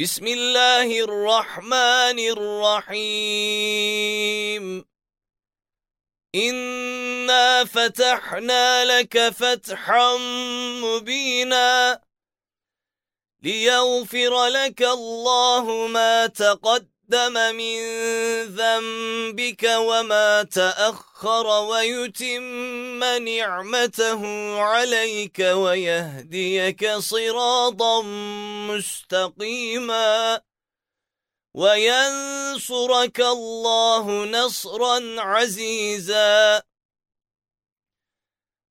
بسم الله الرحمن الرحيم. إنا فتحنا لك فتحا مبينا ليغفر لك الله ما تقدم. تقدم من ذنبك وما تأخر ويتم نعمته عليك ويهديك صراطا مستقيما وينصرك الله نصرا عزيزا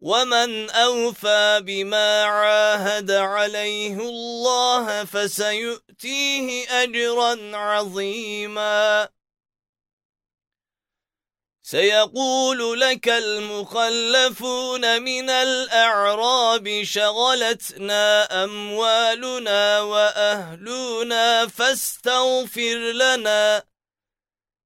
ومن أوفى بما عاهد عليه الله فسيؤتيه أجرا عظيماً. سيقول لك المخلفون من الأعراب شغلتنا أموالنا وأهلنا فاستغفر لنا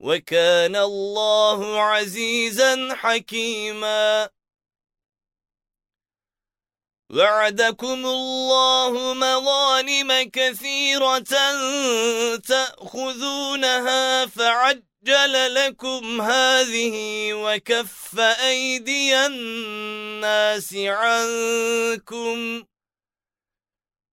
وكان الله عزيزا حكيما. وعدكم الله مظالم كثيرة تأخذونها فعجل لكم هذه وكف أيدي الناس عنكم.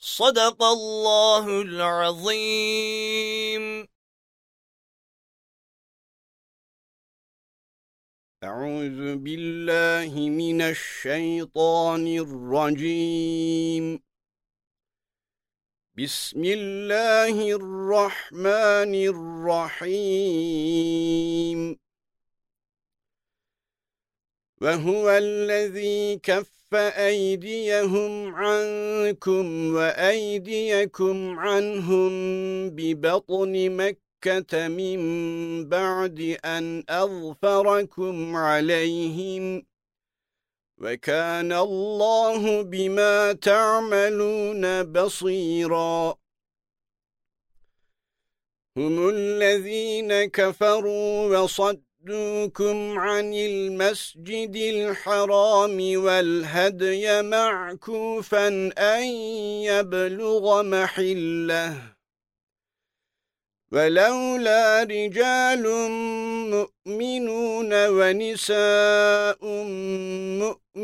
صدق الله العظيم. أعوذ بالله من الشيطان الرجيم. بسم الله الرحمن الرحيم. وهو الذي كف فأيديهم عنكم وأيديكم عنهم ببطن مكة من بعد أن أظفركم عليهم وكان الله بما تعملون بصيراً. هم الذين كفروا وصدوكم عن المسجد الحرام والهدي معكوفا أن يبلغ محله. ولولا رجال مؤمنون ونساء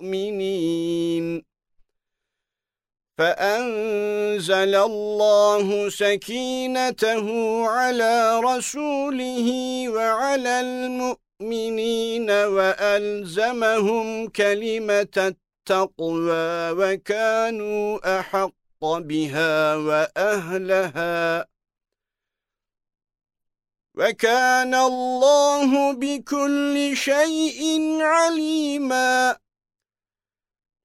المؤمنين. فأنزل الله سكينته على رسوله وعلى المؤمنين وألزمهم كلمة التقوى وكانوا أحق بها وأهلها. وكان الله بكل شيء عليماً.